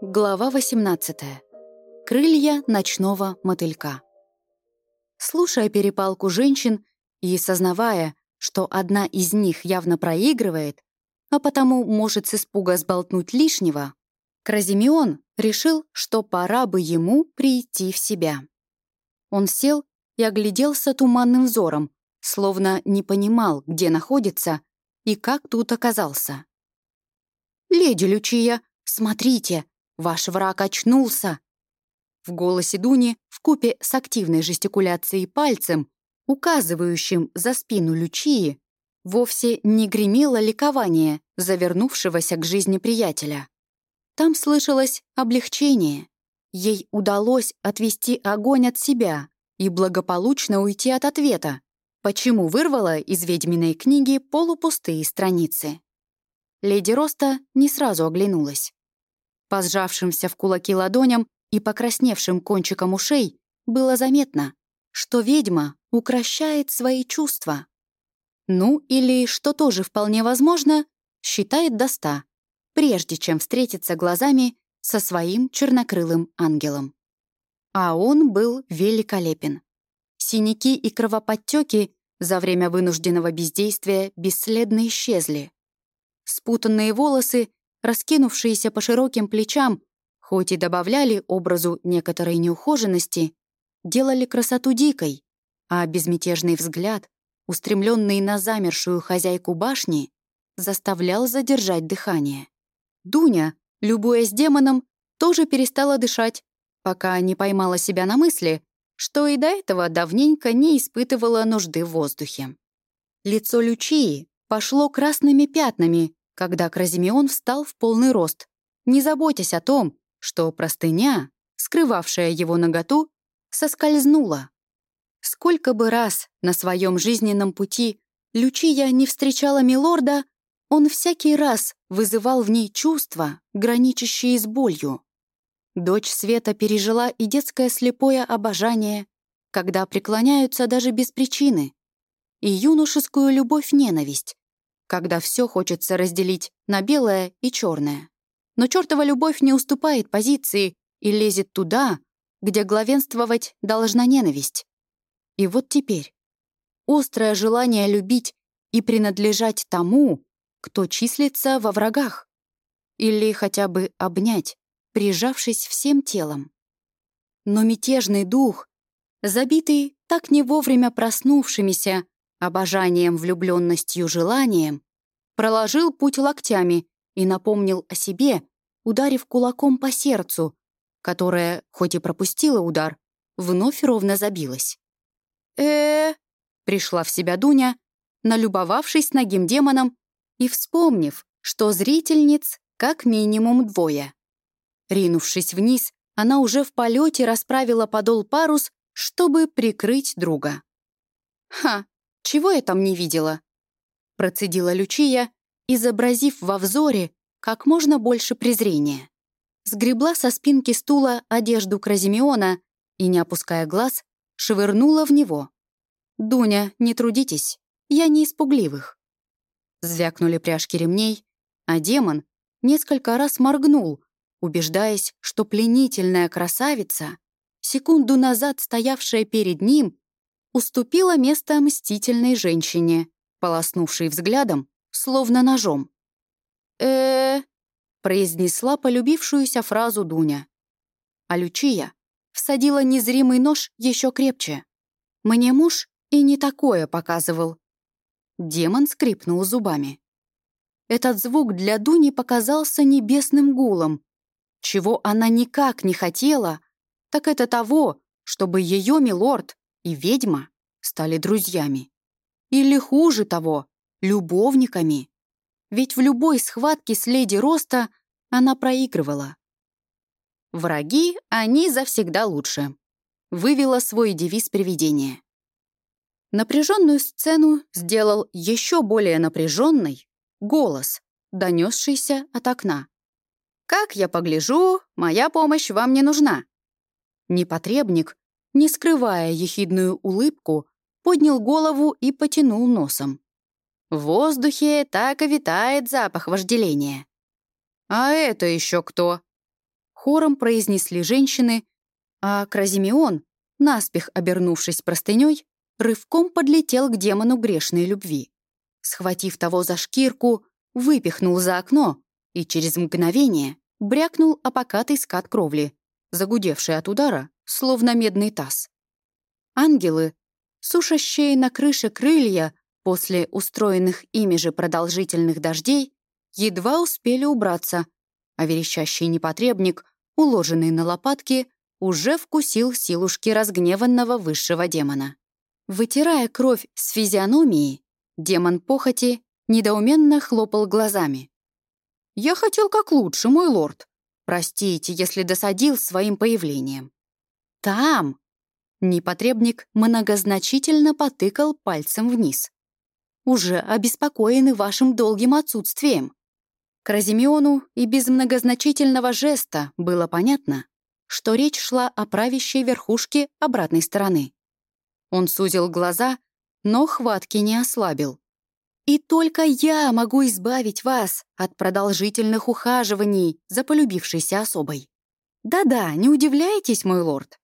Глава 18. Крылья ночного мотылька. Слушая перепалку женщин и сознавая, что одна из них явно проигрывает, а потому может с испуга сболтнуть лишнего, Кразимеон решил, что пора бы ему прийти в себя. Он сел и огляделся туманным взором, словно не понимал, где находится и как тут оказался. «Леди Лючия, смотрите!» Ваш враг очнулся!» В голосе Дуни, в купе с активной жестикуляцией пальцем, указывающим за спину Лючии, вовсе не гремело ликование завернувшегося к жизни приятеля. Там слышалось облегчение. Ей удалось отвести огонь от себя и благополучно уйти от ответа, почему вырвала из ведьминой книги полупустые страницы. Леди Роста не сразу оглянулась. По сжавшимся в кулаки ладоням и покрасневшим кончиком ушей было заметно, что ведьма укращает свои чувства. Ну, или, что тоже вполне возможно, считает до ста, прежде чем встретиться глазами со своим чернокрылым ангелом. А он был великолепен. Синяки и кровоподтеки за время вынужденного бездействия бесследно исчезли. Спутанные волосы раскинувшиеся по широким плечам, хоть и добавляли образу некоторой неухоженности, делали красоту дикой, а безмятежный взгляд, устремленный на замершую хозяйку башни, заставлял задержать дыхание. Дуня, любуясь демоном, тоже перестала дышать, пока не поймала себя на мысли, что и до этого давненько не испытывала нужды в воздухе. Лицо Лючии пошло красными пятнами, когда Кразимеон встал в полный рост, не заботясь о том, что простыня, скрывавшая его наготу, соскользнула. Сколько бы раз на своем жизненном пути Лючия не встречала Милорда, он всякий раз вызывал в ней чувства, граничащие с болью. Дочь Света пережила и детское слепое обожание, когда преклоняются даже без причины, и юношескую любовь-ненависть, когда все хочется разделить на белое и черное. Но чертова любовь не уступает позиции и лезет туда, где главенствовать должна ненависть. И вот теперь острое желание любить и принадлежать тому, кто числится во врагах. Или хотя бы обнять, прижавшись всем телом. Но мятежный дух, забитый так не вовремя проснувшимися обожанием, влюбленностью, желанием, проложил путь локтями и напомнил о себе, ударив кулаком по сердцу, которое, хоть и пропустило удар, вновь ровно забилось. э, пришла в себя Дуня, налюбовавшись ногим демоном и вспомнив, что зрительниц как минимум двое. Ринувшись вниз, она уже в полете расправила подол парус, чтобы прикрыть друга. «Ха, чего я там не видела?» Процедила Лючия, изобразив во взоре как можно больше презрения. Сгребла со спинки стула одежду Кразимеона и, не опуская глаз, швырнула в него. «Дуня, не трудитесь, я не испугливых». Звякнули пряжки ремней, а демон несколько раз моргнул, убеждаясь, что пленительная красавица, секунду назад стоявшая перед ним, уступила место мстительной женщине, полоснувшей взглядом, словно ножом. э произнесла полюбившуюся фразу Дуня. А Лючия всадила незримый нож еще крепче. Мне муж и не такое показывал. Демон скрипнул зубами. Этот звук для Дуни показался небесным гулом. Чего она никак не хотела, так это того, чтобы ее милорд и ведьма стали друзьями. Или хуже того, любовниками. Ведь в любой схватке с леди Роста она проигрывала. «Враги, они завсегда лучше», — вывела свой девиз привидения. Напряженную сцену сделал еще более напряженный голос, донесшийся от окна. «Как я погляжу, моя помощь вам не нужна». Непотребник, не скрывая ехидную улыбку, поднял голову и потянул носом. В воздухе так и витает запах вожделения. «А это еще кто?» хором произнесли женщины, а Кразимеон, наспех обернувшись простыней, рывком подлетел к демону грешной любви. Схватив того за шкирку, выпихнул за окно и через мгновение брякнул о покатый скат кровли, загудевший от удара, словно медный таз. Ангелы, сушащие на крыше крылья после устроенных ими же продолжительных дождей, едва успели убраться, а верещащий непотребник, уложенный на лопатки, уже вкусил силушки разгневанного высшего демона. Вытирая кровь с физиономии, демон похоти недоуменно хлопал глазами. «Я хотел как лучше, мой лорд. Простите, если досадил своим появлением». «Там!» Непотребник многозначительно потыкал пальцем вниз. «Уже обеспокоены вашим долгим отсутствием». К Разимеону и без многозначительного жеста было понятно, что речь шла о правящей верхушке обратной стороны. Он сузил глаза, но хватки не ослабил. «И только я могу избавить вас от продолжительных ухаживаний за полюбившейся особой. Да-да, не удивляйтесь, мой лорд.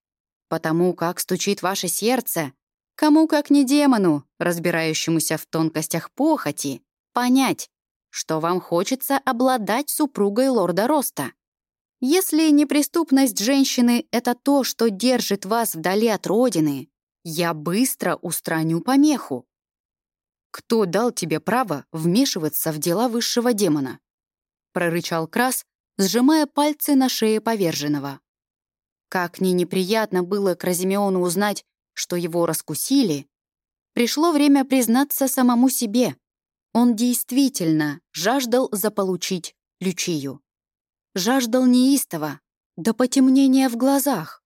Потому как стучит ваше сердце, кому как не демону, разбирающемуся в тонкостях похоти, понять, что вам хочется обладать супругой лорда Роста. Если неприступность женщины — это то, что держит вас вдали от родины, я быстро устраню помеху. Кто дал тебе право вмешиваться в дела высшего демона? Прорычал Крас, сжимая пальцы на шее поверженного. Как ни неприятно было Кразимеону узнать, что его раскусили, пришло время признаться самому себе. Он действительно жаждал заполучить Лючию. Жаждал неистово, до потемнения в глазах.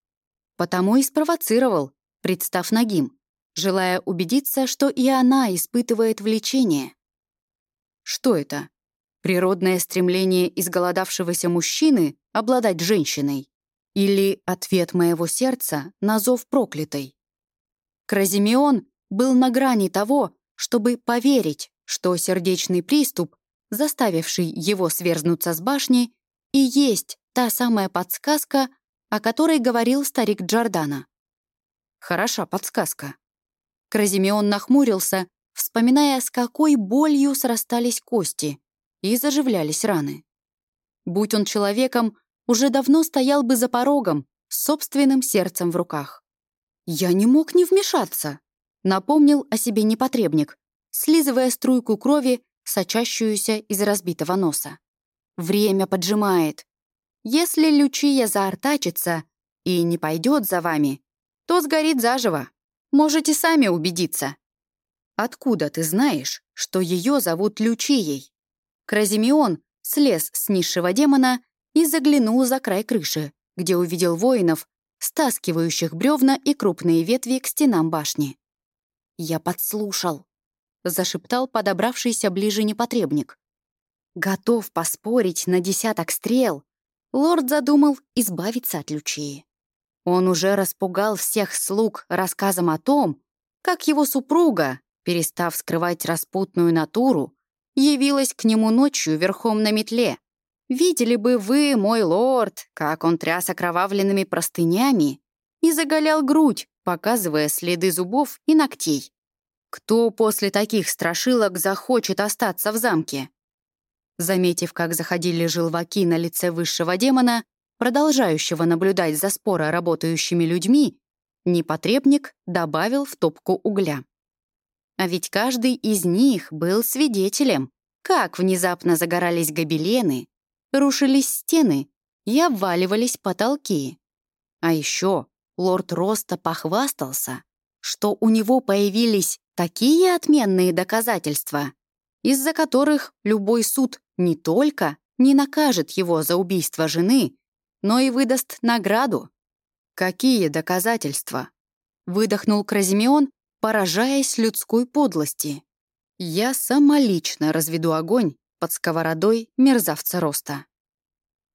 Потому и спровоцировал, представ нагим, желая убедиться, что и она испытывает влечение. Что это? Природное стремление изголодавшегося мужчины обладать женщиной? Или ответ моего сердца на зов проклятой? Кразимеон был на грани того, чтобы поверить, что сердечный приступ, заставивший его сверзнуться с башни, и есть та самая подсказка, о которой говорил старик Джордана. Хороша подсказка. Кразимеон нахмурился, вспоминая, с какой болью срастались кости и заживлялись раны. Будь он человеком, уже давно стоял бы за порогом, с собственным сердцем в руках. «Я не мог не вмешаться», — напомнил о себе непотребник, слизывая струйку крови, сочащуюся из разбитого носа. «Время поджимает. Если Лючия заортачится и не пойдет за вами, то сгорит заживо. Можете сами убедиться. Откуда ты знаешь, что ее зовут Лючией? Кразимеон слез с низшего демона и заглянул за край крыши, где увидел воинов, стаскивающих бревна и крупные ветви к стенам башни. «Я подслушал», — зашептал подобравшийся ближе непотребник. «Готов поспорить на десяток стрел», лорд задумал избавиться от Лючии. Он уже распугал всех слуг рассказом о том, как его супруга, перестав скрывать распутную натуру, явилась к нему ночью верхом на метле. Видели бы вы, мой лорд, как он тряс окровавленными простынями и заголял грудь, показывая следы зубов и ногтей. Кто после таких страшилок захочет остаться в замке? Заметив, как заходили желваки на лице высшего демона, продолжающего наблюдать за споро работающими людьми, непотребник добавил в топку угля. А ведь каждый из них был свидетелем, как внезапно загорались гобелены, рушились стены и обваливались потолки. А еще лорд Роста похвастался, что у него появились такие отменные доказательства, из-за которых любой суд не только не накажет его за убийство жены, но и выдаст награду. Какие доказательства? Выдохнул Кразимеон, поражаясь людской подлости. Я самолично разведу огонь под сковородой мерзавца роста.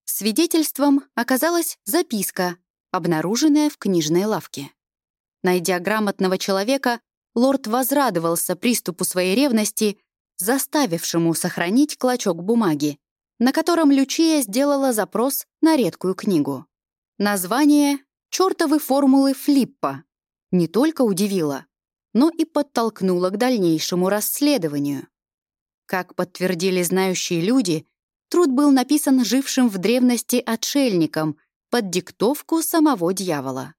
Свидетельством оказалась записка, обнаруженная в книжной лавке. Найдя грамотного человека, лорд возрадовался приступу своей ревности, заставившему сохранить клочок бумаги, на котором Лючия сделала запрос на редкую книгу. Название «Чёртовы формулы Флиппа» не только удивило, но и подтолкнуло к дальнейшему расследованию. Как подтвердили знающие люди, труд был написан жившим в древности отшельником под диктовку самого дьявола.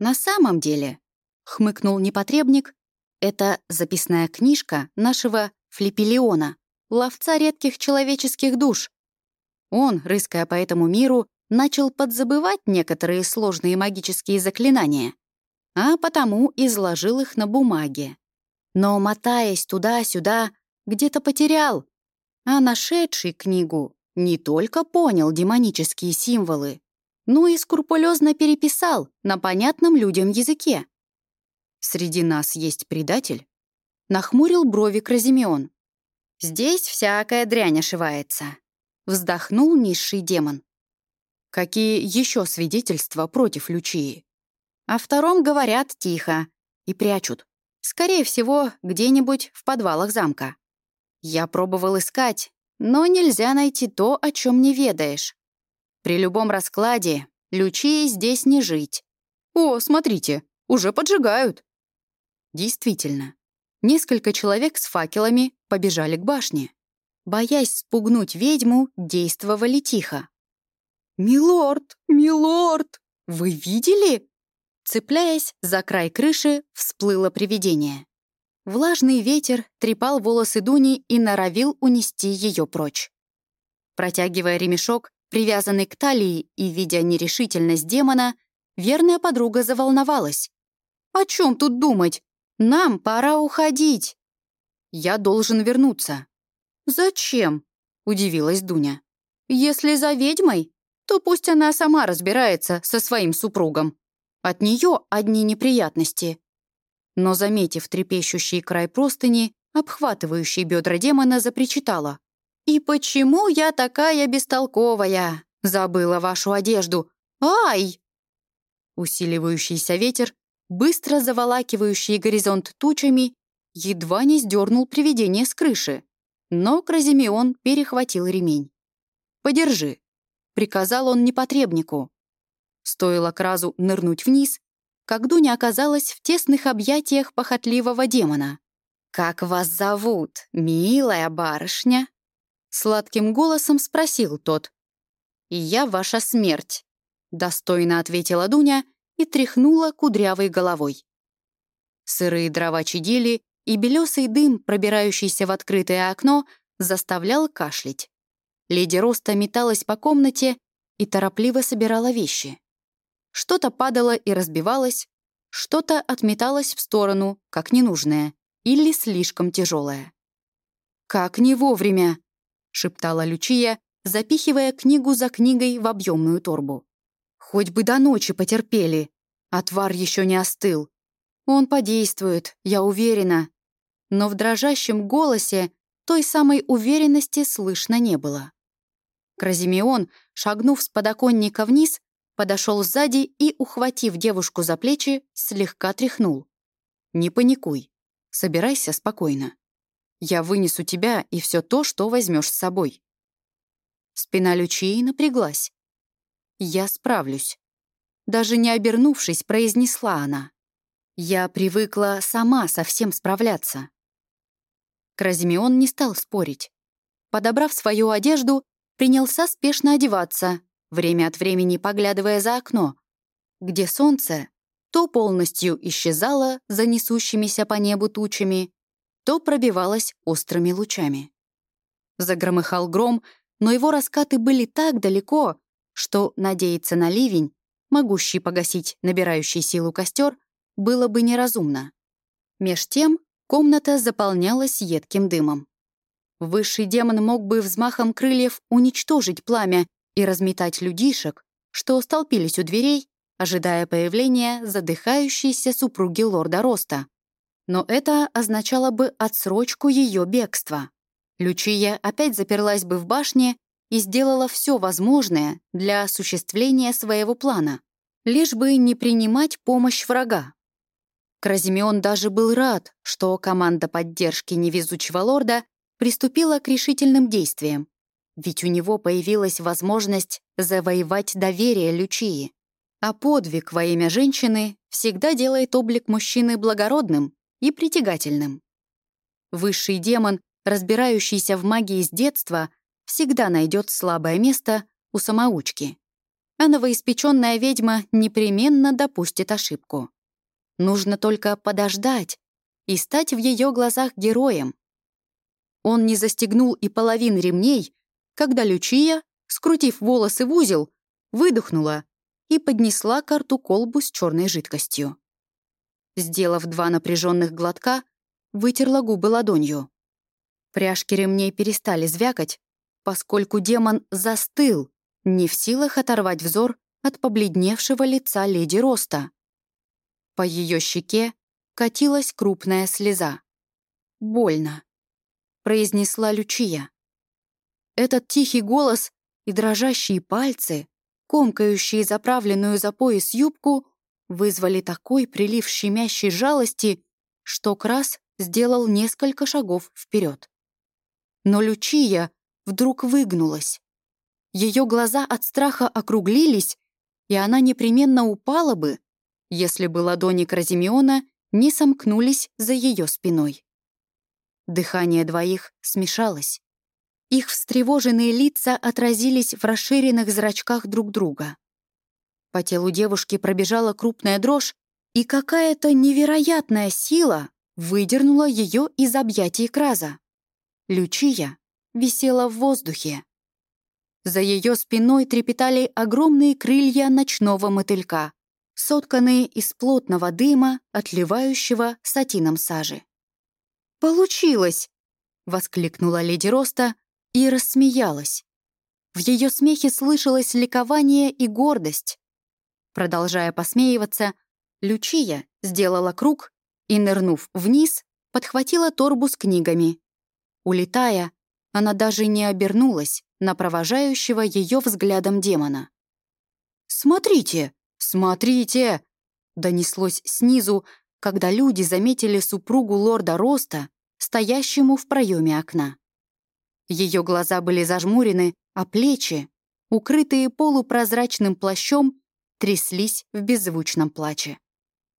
На самом деле, хмыкнул непотребник, это записная книжка нашего Флиппелиона, ловца редких человеческих душ. Он, рыская по этому миру, начал подзабывать некоторые сложные магические заклинания, а потому изложил их на бумаге. Но, мотаясь туда-сюда, где-то потерял, а нашедший книгу не только понял демонические символы, но и скрупулезно переписал на понятном людям языке. «Среди нас есть предатель?» — нахмурил брови Кразимеон. «Здесь всякая дрянь ошивается», — вздохнул низший демон. «Какие еще свидетельства против Лючии?» О втором говорят тихо и прячут. Скорее всего, где-нибудь в подвалах замка. Я пробовал искать, но нельзя найти то, о чем не ведаешь. При любом раскладе Лючии здесь не жить. О, смотрите, уже поджигают. Действительно, несколько человек с факелами побежали к башне. Боясь спугнуть ведьму, действовали тихо. «Милорд! Милорд! Вы видели?» Цепляясь за край крыши, всплыло привидение. Влажный ветер трепал волосы Дуни и норовил унести ее прочь. Протягивая ремешок, привязанный к талии и видя нерешительность демона, верная подруга заволновалась. «О чем тут думать? Нам пора уходить!» «Я должен вернуться». «Зачем?» — удивилась Дуня. «Если за ведьмой, то пусть она сама разбирается со своим супругом. От нее одни неприятности. Но, заметив трепещущий край простыни, обхватывающий бедра демона, запричитала. «И почему я такая бестолковая? Забыла вашу одежду. Ай!» Усиливающийся ветер, быстро заволакивающий горизонт тучами, едва не сдернул привидение с крыши. Но Кразимеон перехватил ремень. «Подержи», — приказал он непотребнику. Стоило Кразу нырнуть вниз, как Дуня оказалась в тесных объятиях похотливого демона. «Как вас зовут, милая барышня?» Сладким голосом спросил тот. «Я ваша смерть», — достойно ответила Дуня и тряхнула кудрявой головой. Сырые дрова чадили, и белесый дым, пробирающийся в открытое окно, заставлял кашлять. Леди Роста металась по комнате и торопливо собирала вещи. Что-то падало и разбивалось, что-то отметалось в сторону, как ненужное, или слишком тяжелое. «Как не вовремя!» — шептала Лючия, запихивая книгу за книгой в объемную торбу. «Хоть бы до ночи потерпели. Отвар еще не остыл. Он подействует, я уверена». Но в дрожащем голосе той самой уверенности слышно не было. Кразимеон, шагнув с подоконника вниз, подошел сзади и, ухватив девушку за плечи, слегка тряхнул. «Не паникуй. Собирайся спокойно. Я вынесу тебя и все то, что возьмешь с собой». Спина Лючии напряглась. «Я справлюсь». Даже не обернувшись, произнесла она. «Я привыкла сама со всем справляться». Кразимеон не стал спорить. Подобрав свою одежду, принялся спешно одеваться, время от времени поглядывая за окно, где солнце то полностью исчезало за несущимися по небу тучами, то пробивалось острыми лучами. Загромыхал гром, но его раскаты были так далеко, что надеяться на ливень, могущий погасить набирающий силу костер, было бы неразумно. Меж тем комната заполнялась едким дымом. Высший демон мог бы взмахом крыльев уничтожить пламя и разметать людишек, что столпились у дверей, ожидая появления задыхающейся супруги лорда Роста. Но это означало бы отсрочку ее бегства. Лючия опять заперлась бы в башне и сделала все возможное для осуществления своего плана, лишь бы не принимать помощь врага. Кразимеон даже был рад, что команда поддержки невезучего лорда приступила к решительным действиям ведь у него появилась возможность завоевать доверие Лючии. А подвиг во имя женщины всегда делает облик мужчины благородным и притягательным. Высший демон, разбирающийся в магии с детства, всегда найдет слабое место у самоучки. А новоиспеченная ведьма непременно допустит ошибку. Нужно только подождать и стать в ее глазах героем. Он не застегнул и половин ремней, когда Лючия, скрутив волосы в узел, выдохнула и поднесла к рту колбу с черной жидкостью. Сделав два напряженных глотка, вытерла губы ладонью. Пряжки ремней перестали звякать, поскольку демон застыл, не в силах оторвать взор от побледневшего лица леди Роста. По ее щеке катилась крупная слеза. «Больно», — произнесла Лючия. Этот тихий голос и дрожащие пальцы, комкающие заправленную за пояс юбку, вызвали такой прилив щемящей жалости, что Крас сделал несколько шагов вперед. Но Лючия вдруг выгнулась. Ее глаза от страха округлились, и она непременно упала бы, если бы ладони Кразимеона не сомкнулись за ее спиной. Дыхание двоих смешалось. Их встревоженные лица отразились в расширенных зрачках друг друга. По телу девушки пробежала крупная дрожь, и какая-то невероятная сила выдернула ее из объятий Краза. Лючия висела в воздухе. За ее спиной трепетали огромные крылья ночного мотылька, сотканные из плотного дыма, отливающего сатином сажи. «Получилось!» — воскликнула леди Роста и рассмеялась. В ее смехе слышалось ликование и гордость. Продолжая посмеиваться, Лючия сделала круг и, нырнув вниз, подхватила торбу с книгами. Улетая, она даже не обернулась на провожающего ее взглядом демона. «Смотрите! Смотрите!» донеслось снизу, когда люди заметили супругу лорда Роста, стоящему в проеме окна. Ее глаза были зажмурены, а плечи, укрытые полупрозрачным плащом, тряслись в беззвучном плаче.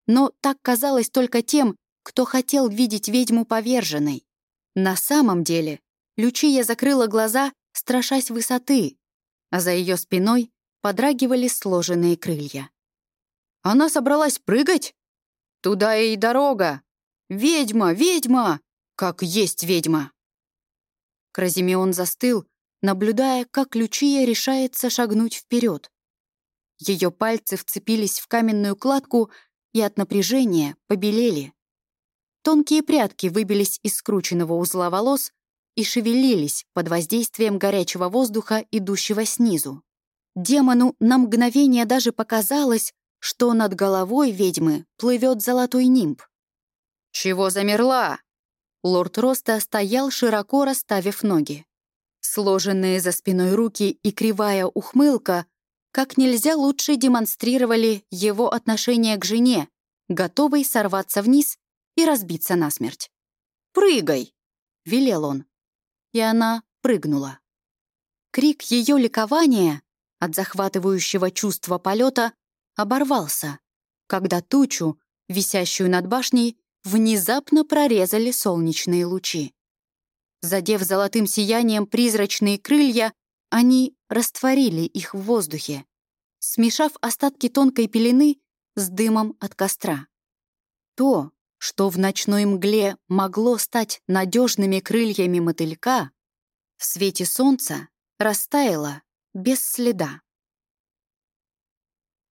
Но так казалось только тем, кто хотел видеть ведьму поверженной. На самом деле, Лючия закрыла глаза, страшась высоты, а за ее спиной подрагивали сложенные крылья. Она собралась прыгать? Туда и дорога! Ведьма, ведьма! Как есть ведьма! Кразимеон застыл, наблюдая, как Лючия решается шагнуть вперед. Ее пальцы вцепились в каменную кладку и от напряжения побелели. Тонкие прядки выбились из скрученного узла волос и шевелились под воздействием горячего воздуха, идущего снизу. Демону на мгновение даже показалось, что над головой ведьмы плывет золотой нимб. «Чего замерла?» Лорд Роста стоял, широко расставив ноги. Сложенные за спиной руки и кривая ухмылка как нельзя лучше демонстрировали его отношение к жене, готовой сорваться вниз и разбиться насмерть. «Прыгай!» — велел он. И она прыгнула. Крик ее ликования от захватывающего чувства полета оборвался, когда тучу, висящую над башней, внезапно прорезали солнечные лучи. Задев золотым сиянием призрачные крылья, они растворили их в воздухе, смешав остатки тонкой пелены с дымом от костра. То, что в ночной мгле могло стать надежными крыльями мотылька, в свете солнца растаяло без следа.